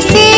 decir.